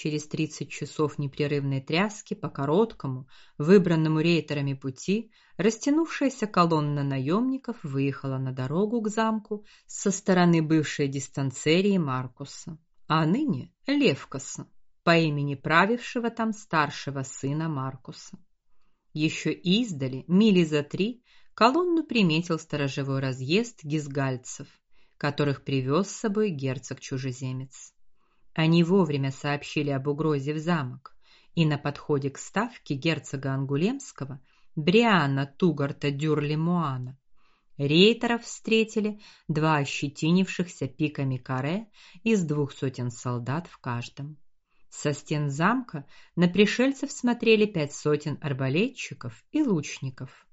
Через 30 часов непрерывной тряски по короткому, выбранному рейтерами пути, растянувшаяся колонна наемников выехала на дорогу к замку со стороны бывшей дистанцерии Маркуса, а ныне Левкоса, по имени правившего там старшего сына Маркуса. Еще издали, мили за три, колонну приметил сторожевой разъезд гизгальцев, которых привез с собой герцог-чужеземец. Они вовремя сообщили об угрозе в замок, и на подходе к ставке герцога Ангулемского Бриана Тугарта Дюрли-Муана рейтеров встретили два ощетинившихся пиками каре из двух сотен солдат в каждом. Со стен замка на пришельцев смотрели пять сотен арбалетчиков и лучников,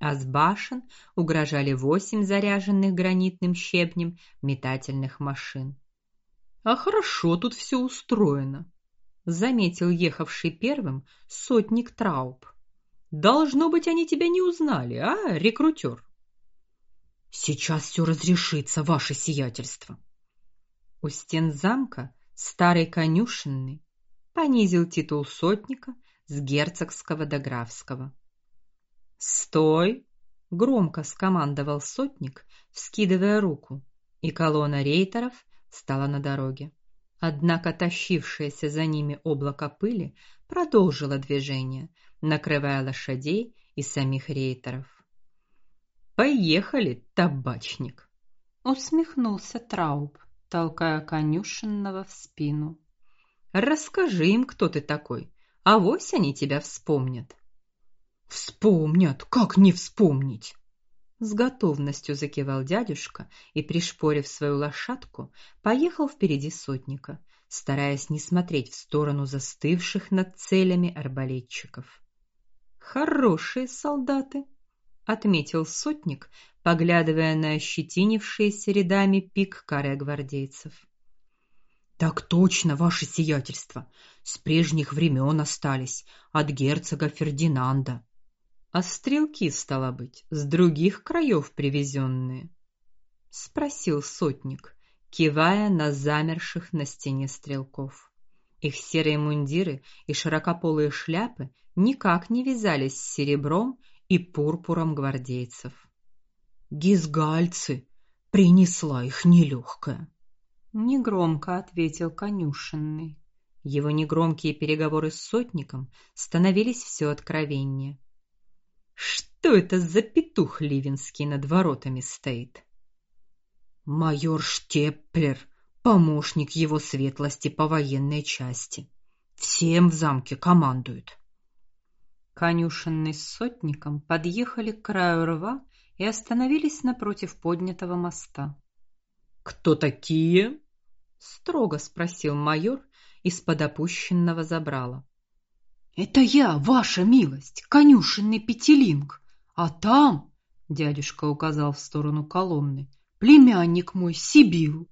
а с башен угрожали восемь заряженных гранитным щебнем метательных машин. А хорошо тут все устроено, заметил ехавший первым сотник Трауб. Должно быть, они тебя не узнали, а, рекрутер? Сейчас все разрешится, ваше сиятельство. У стен замка старый конюшенный понизил титул сотника с герцогского до графского. "Стой!" громко скомандовал сотник, вскидывая руку, и колонна рейтеров стала на дороге. Однако тащившееся за ними облако пыли продолжило движение, накрывая лошадей и самих рейтеров. Поехали, табачник, усмехнулся Трауб, толкая конюшенного в спину. Расскажи им, кто ты такой, а вось они тебя вспомнят. Вспомнят, как не вспомнить? С готовностью закивал дядюшка и, пришпорив свою лошадку, поехал впереди сотника, стараясь не смотреть в сторону застывших над целями арбалетчиков. Хорошие солдаты, отметил сотник, поглядывая на ощетинившиеся рядами пик каре гвардейцев. Так точно, ваше сиятельство, с прежних времен остались от герцога Фердинанда. А стрелки стало быть с других краев привезенные? спросил сотник, кивая на замерших на стене стрелков. Их серые мундиры и широкополые шляпы никак не вязались с серебром и пурпуром гвардейцев. Гизгальцы принесла их нелегкая. Негромко ответил конюшенный. Его негромкие переговоры с сотником становились все откровеннее. Что это за петух ливенский над воротами стоит? Майор Штепплер, помощник его светлости по военной части. Всем в замке командует. Конюшенный с сотником подъехали к краю рва и остановились напротив поднятого моста. Кто такие? строго спросил майор из-под опущенного забрала. Это я, ваша милость, конюшенный Петелинг. А там, дядюшка указал в сторону колонны, племянник мой Сибил.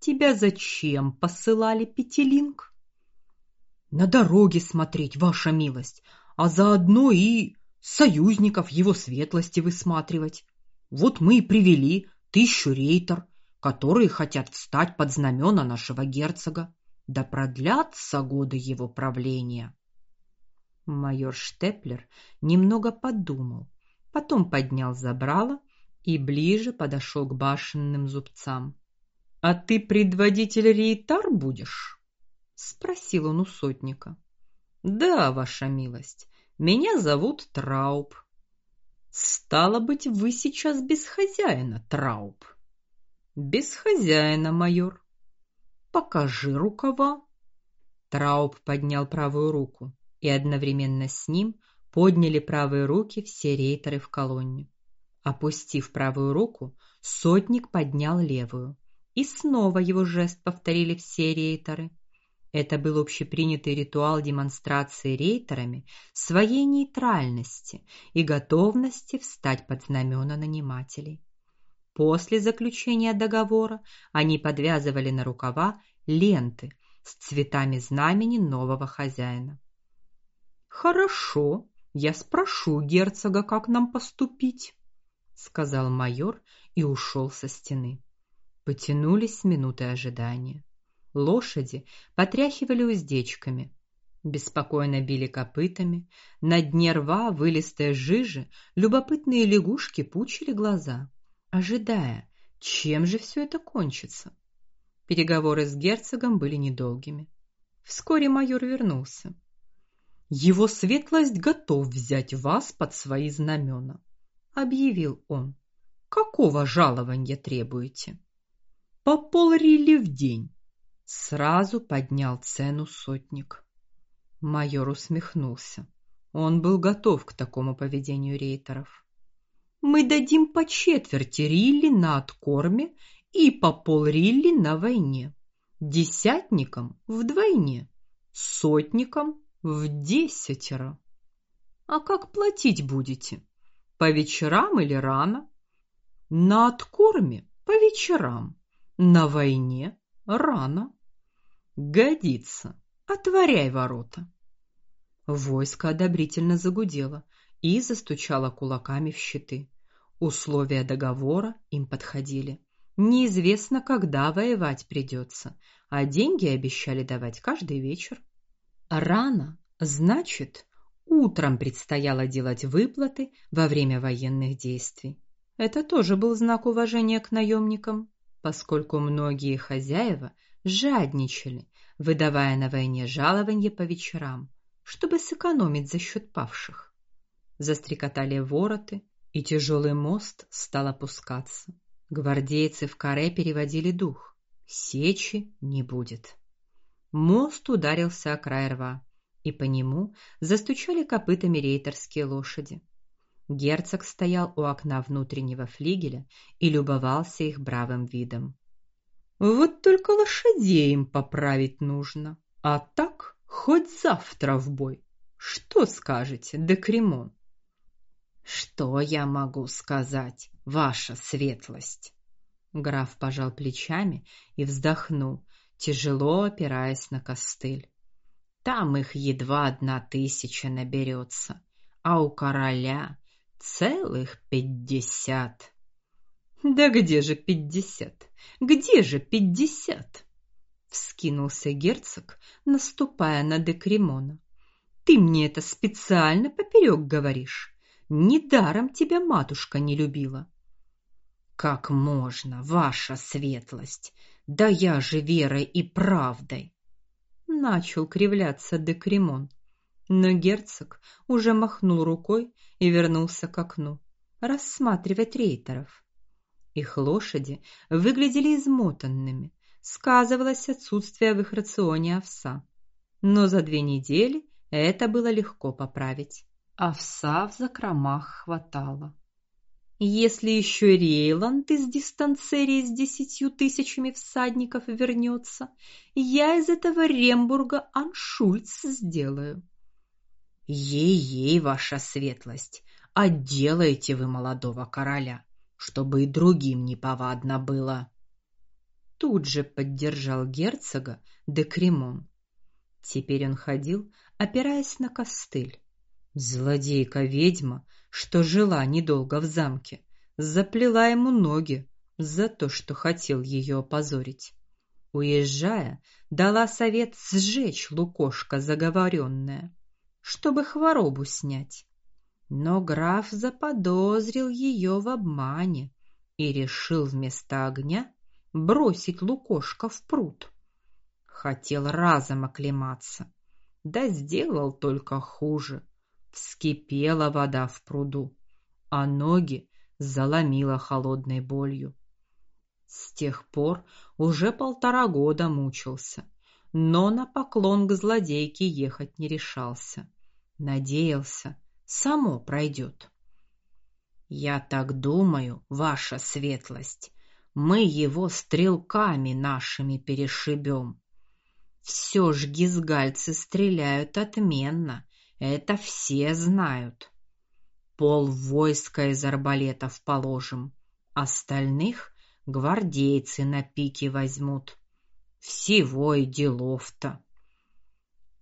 Тебя зачем посылали Петелинг? На дороге смотреть, ваша милость, а заодно и союзников его светлости высматривать. Вот мы и привели тысячу рейтер, которые хотят встать под знамена нашего герцога да продлятся годы его правления. Майор Штеплер немного подумал, потом поднял забрало и ближе подошел к башенным зубцам. А ты предводитель рейтар будешь? спросил он у сотника. Да, ваша милость. Меня зовут Трауб. Стало быть, вы сейчас без хозяина, Трауб. Без хозяина, майор. Покажи рукава. Трауб поднял правую руку, и одновременно с ним подняли правые руки все рейтеры в колонне. Опустив правую руку, сотник поднял левую, и снова его жест повторили все рейтеры. Это был общепринятый ритуал демонстрации рейтерами своей нейтральности и готовности встать под знамена нанимателей. После заключения договора они подвязывали на рукава ленты с цветами знамени нового хозяина. Хорошо, я спрошу герцога, как нам поступить, сказал майор и ушел со стены. Потянулись минуты ожидания. Лошади потряхивали уздечками, беспокойно били копытами, на дне рва вылистая жижи любопытные лягушки пучили глаза, ожидая, чем же все это кончится. Переговоры с герцогом были недолгими. Вскоре майор вернулся. Его светлость готов взять вас под свои знамена, объявил он. Какого жалования требуете? По полрили в день. Сразу поднял цену сотник. Майор усмехнулся. Он был готов к такому поведению рейтеров. Мы дадим по четверти рилли на откорме и по полрилли на войне. Десятникам вдвойне, сотникам в десятеро. А как платить будете? По вечерам или рано? На откорме по вечерам, на войне рано. Годится. Отворяй ворота. Войско одобрительно загудело и застучало кулаками в щиты. Условия договора им подходили. Неизвестно, когда воевать придется, а деньги обещали давать каждый вечер. Рано, значит, утром предстояло делать выплаты во время военных действий. Это тоже был знак уважения к наемникам, поскольку многие хозяева жадничали, выдавая на войне жалования по вечерам, чтобы сэкономить за счет павших. Застрекотали вороты, и тяжелый мост стал опускаться. Гвардейцы в каре переводили дух. Сечи не будет. Мост ударился о край рва, и по нему застучали копытами рейтерские лошади. Герцог стоял у окна внутреннего флигеля и любовался их бравым видом. Вот только лошадей им поправить нужно, а так хоть завтра в бой. Что скажете, Декремон? Что я могу сказать, ваша светлость? Граф пожал плечами и вздохнул, тяжело опираясь на костыль. Там их едва одна тысяча наберется, а у короля целых пятьдесят. Да где же пятьдесят? Где же пятьдесят? Вскинулся герцог, наступая на Декремона. Ты мне это специально поперек говоришь. Недаром тебя матушка не любила. Как можно, ваша светлость? Да я же верой и правдой. Начал кривляться Декремон, но герцог уже махнул рукой и вернулся к окну, рассматривать рейтеров. Их лошади выглядели измотанными, сказывалось отсутствие в их рационе овса. Но за две недели это было легко поправить. Овса в закромах хватало. Если еще Рейланд из дистанцерии с десятью тысячами всадников вернется, я из этого Рембурга Аншульц сделаю. Ей-ей, ваша светлость, отделайте вы молодого короля, чтобы и другим не повадно было. Тут же поддержал герцога Декремон. Теперь он ходил, опираясь на костыль. Злодейка-ведьма, что жила недолго в замке, заплела ему ноги за то, что хотел ее опозорить. Уезжая, дала совет сжечь лукошко заговоренное, чтобы хворобу снять. Но граф заподозрил ее в обмане и решил вместо огня бросить лукошко в пруд. Хотел разом оклематься, да сделал только хуже Вскипела вода в пруду, а ноги заломило холодной болью. С тех пор уже полтора года мучился, но на поклон к злодейке ехать не решался. Надеялся, само пройдет. Я так думаю, ваша светлость, мы его стрелками нашими перешибем. Все ж гизгальцы стреляют отменно, это все знают. Пол войска из арбалетов положим, остальных гвардейцы на пике возьмут. Всего и делов-то.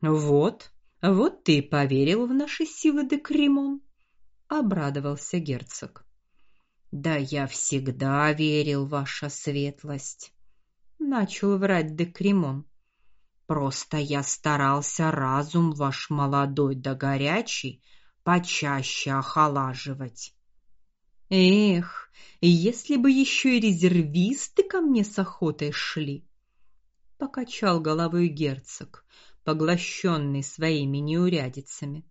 Вот, вот ты поверил в наши силы, Декремон, обрадовался герцог. Да я всегда верил, ваша светлость. начал врать Декремон. Просто я старался разум ваш молодой да горячий почаще охолаживать. Эх, если бы еще и резервисты ко мне с охотой шли, покачал головой герцог, поглощенный своими неурядицами.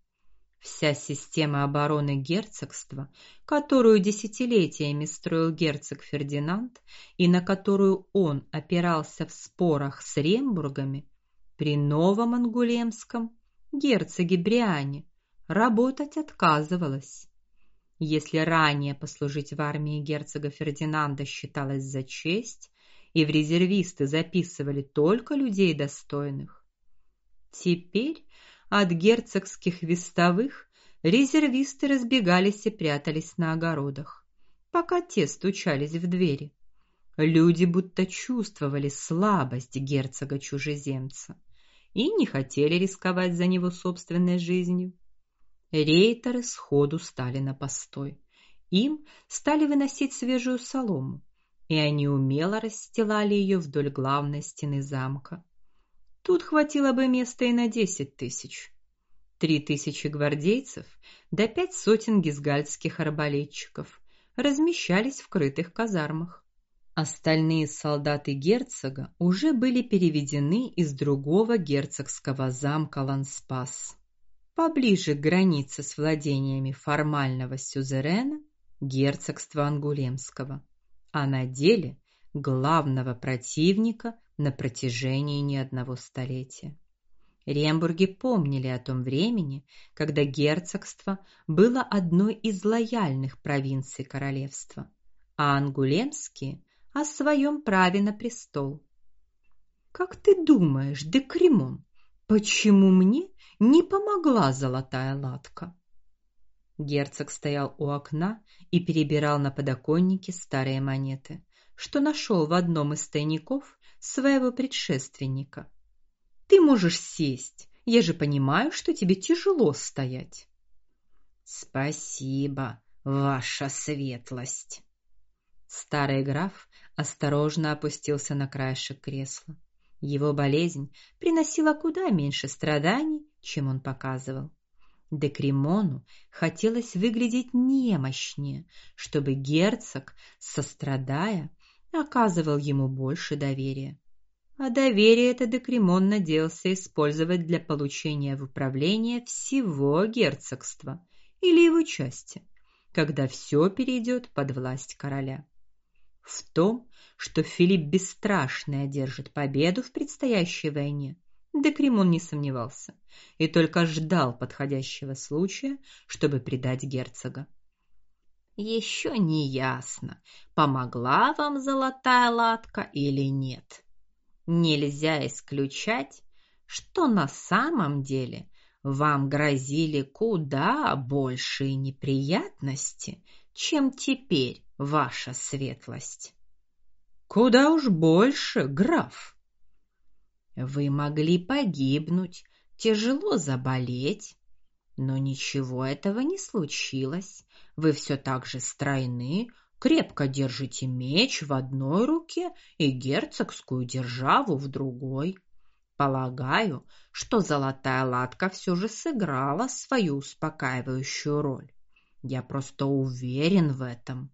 Вся система обороны герцогства, которую десятилетиями строил герцог Фердинанд и на которую он опирался в спорах с Рембургами, при новом ангулемском герцоге Бриане работать отказывалась. Если ранее послужить в армии герцога Фердинанда считалось за честь, и в резервисты записывали только людей достойных, теперь от герцогских вестовых резервисты разбегались и прятались на огородах, пока те стучались в двери. Люди будто чувствовали слабость герцога-чужеземца и не хотели рисковать за него собственной жизнью. Рейтеры сходу стали на постой. Им стали выносить свежую солому, и они умело расстилали ее вдоль главной стены замка. Тут хватило бы места и на десять тысяч. Три тысячи гвардейцев да пять сотен гизгальдских арбалетчиков размещались в крытых казармах. Остальные солдаты герцога уже были переведены из другого герцогского замка Ланспас, поближе к границе с владениями формального сюзерена герцогства Ангулемского, а на деле главного противника на протяжении не одного столетия. Рембурги помнили о том времени, когда герцогство было одной из лояльных провинций королевства, а ангулемские о своем праве на престол. Как ты думаешь, Декремон, почему мне не помогла золотая латка? Герцог стоял у окна и перебирал на подоконнике старые монеты, что нашел в одном из тайников своего предшественника. Ты можешь сесть. Я же понимаю, что тебе тяжело стоять. Спасибо, ваша светлость. Старый граф осторожно опустился на краешек кресла. Его болезнь приносила куда меньше страданий, чем он показывал. Декремону хотелось выглядеть немощнее, чтобы герцог, сострадая, оказывал ему больше доверия. А доверие это Декремон надеялся использовать для получения в управление всего герцогства или его части, когда все перейдет под власть короля. В том, что Филипп бесстрашно одержит победу в предстоящей войне, Декремон не сомневался и только ждал подходящего случая, чтобы предать герцога. Еще не ясно, помогла вам золотая латка или нет. Нельзя исключать, что на самом деле вам грозили куда большие неприятности, чем теперь ваша светлость. Куда уж больше, граф. Вы могли погибнуть, тяжело заболеть, но ничего этого не случилось. Вы все так же стройны, крепко держите меч в одной руке и герцогскую державу в другой. Полагаю, что золотая латка все же сыграла свою успокаивающую роль. Я просто уверен в этом.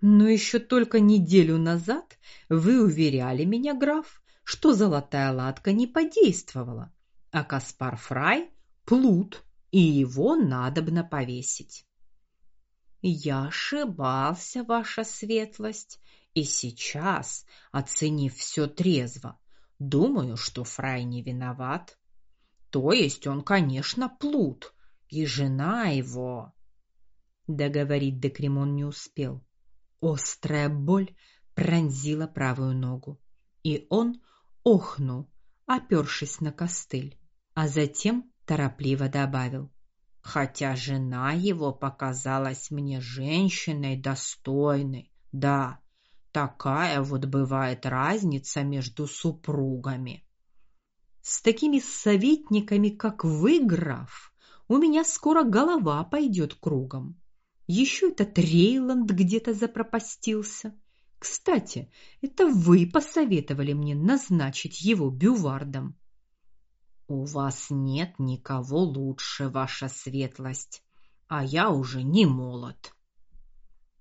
Но еще только неделю назад вы уверяли меня, граф, что золотая латка не подействовала, а Каспар Фрай плут и его надобно повесить. Я ошибался, ваша светлость, и сейчас, оценив все трезво, думаю, что Фрай не виноват. То есть он, конечно, плут, и жена его. Договорить Декремон не успел. Острая боль пронзила правую ногу, и он охнул, опершись на костыль, а затем торопливо добавил: хотя жена его показалась мне женщиной достойной. Да, такая вот бывает разница между супругами. С такими советниками, как вы, граф, у меня скоро голова пойдет кругом. Еще этот Рейланд где-то запропастился. Кстати, это вы посоветовали мне назначить его бювардом. У вас нет никого лучше, ваша светлость, а я уже не молод.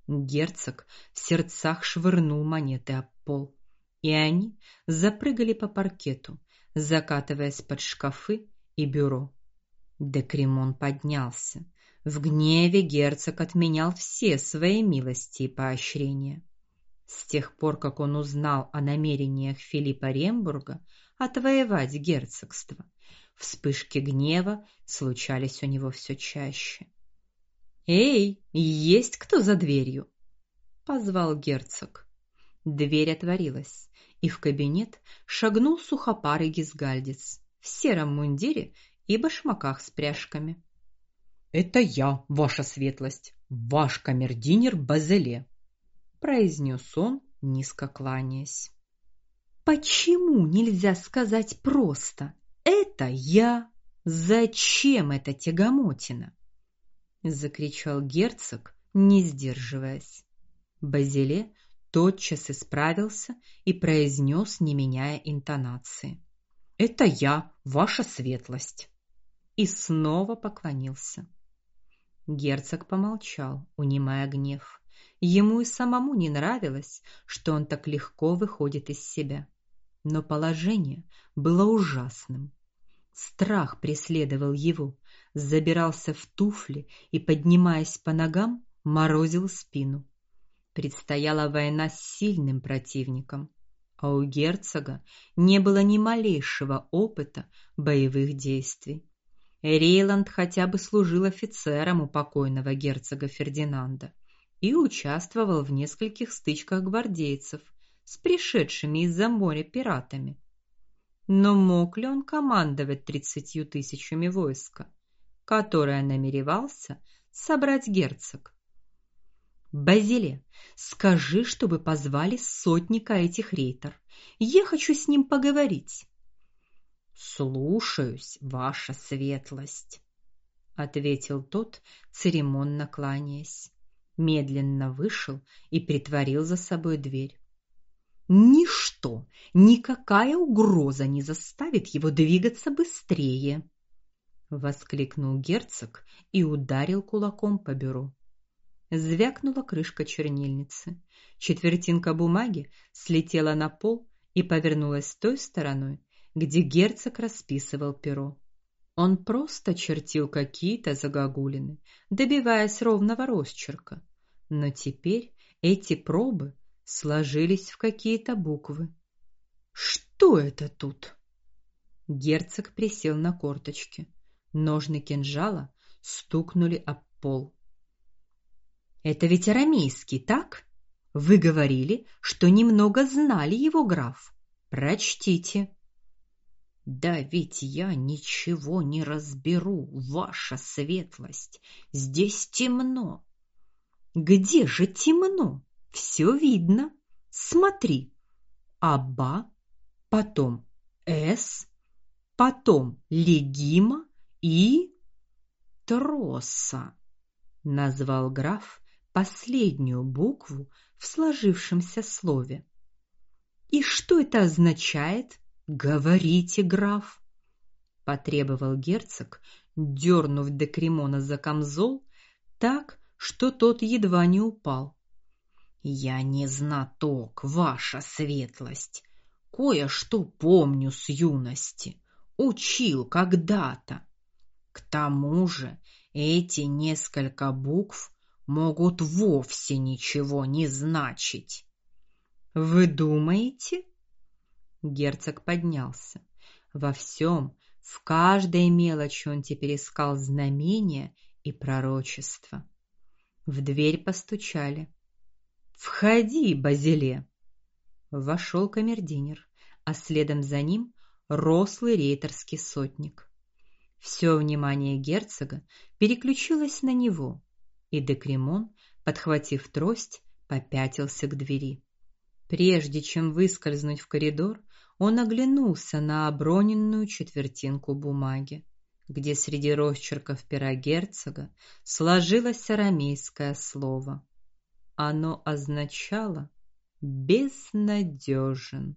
Герцог в сердцах швырнул монеты об пол, и они запрыгали по паркету, закатываясь под шкафы и бюро. Декремон поднялся. В гневе герцог отменял все свои милости и поощрения. С тех пор, как он узнал о намерениях Филиппа Рембурга отвоевать герцогство, вспышки гнева случались у него все чаще. Эй, есть кто за дверью? позвал герцог. Дверь отворилась, и в кабинет шагнул сухопарый гизгальдец в сером мундире и башмаках с пряжками. Это я, ваша светлость, ваш камердинер Базеле, произнес он, низко кланяясь. Почему нельзя сказать просто: "Это я"? Зачем эта тягомотина? закричал герцог, не сдерживаясь. Базиле тотчас исправился и произнес, не меняя интонации: "Это я, ваша светлость". И снова поклонился. Герцог помолчал, унимая гнев. Ему и самому не нравилось, что он так легко выходит из себя. Но положение было ужасным. Страх преследовал его, забирался в туфли и, поднимаясь по ногам, морозил спину. Предстояла война с сильным противником, а у герцога не было ни малейшего опыта боевых действий. Рейланд хотя бы служил офицером у покойного герцога Фердинанда и участвовал в нескольких стычках гвардейцев с пришедшими из-за моря пиратами. Но мог ли он командовать тридцатью тысячами войска, которое намеревался собрать герцог? Базиле, скажи, чтобы позвали сотника этих рейтер. Я хочу с ним поговорить. Слушаюсь, ваша светлость, ответил тот, церемонно кланяясь. Медленно вышел и притворил за собой дверь. Ничто, никакая угроза не заставит его двигаться быстрее, воскликнул герцог и ударил кулаком по бюро. Звякнула крышка чернильницы. Четвертинка бумаги слетела на пол и повернулась той стороной, где герцог расписывал перо. Он просто чертил какие-то загогулины, добиваясь ровного росчерка. Но теперь эти пробы сложились в какие-то буквы. Что это тут? Герцог присел на корточки. Ножны кинжала стукнули об пол. Это ведь арамейский, так? Вы говорили, что немного знали его, граф. Прочтите. Да ведь я ничего не разберу, ваша светлость. Здесь темно. Где же темно? Все видно. Смотри. Аба, потом С, потом легима и троса, назвал граф последнюю букву в сложившемся слове. И что это означает? Говорите, граф, потребовал герцог, дернув Декремона за камзол так, что тот едва не упал. Я не знаток, ваша светлость. Кое-что помню с юности, учил когда-то. К тому же, эти несколько букв могут вовсе ничего не значить. Вы думаете? Герцог поднялся. Во всем, в каждой мелочи он теперь искал знамения и пророчества. В дверь постучали. Входи, Базиле. Вошел камердинер, а следом за ним рослый рейтерский сотник. Все внимание герцога переключилось на него и Декремон, подхватив трость, попятился к двери. Прежде чем выскользнуть в коридор, он оглянулся на оброненную четвертинку бумаги, где среди росчерков пера герцога сложилось арамейское слово. Оно означало безнадежен.